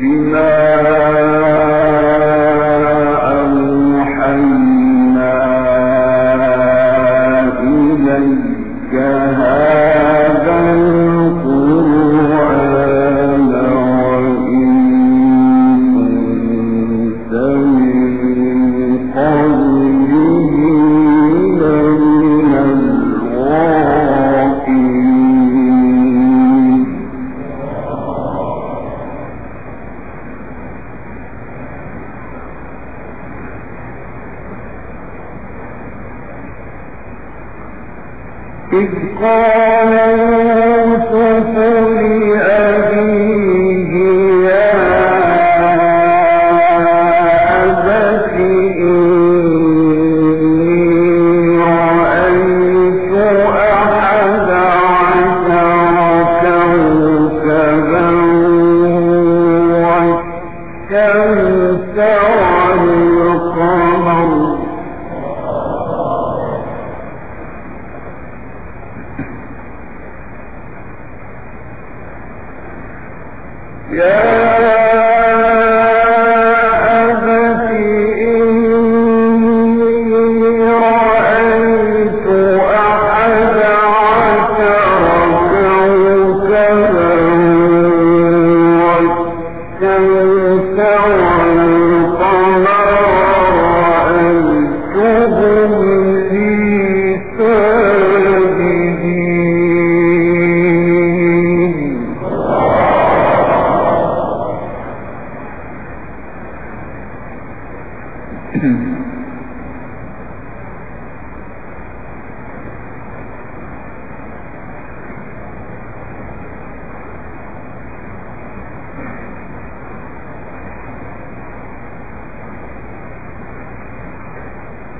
بما القرآن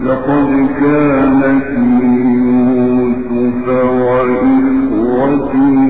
إذ قال صدق الله العظيم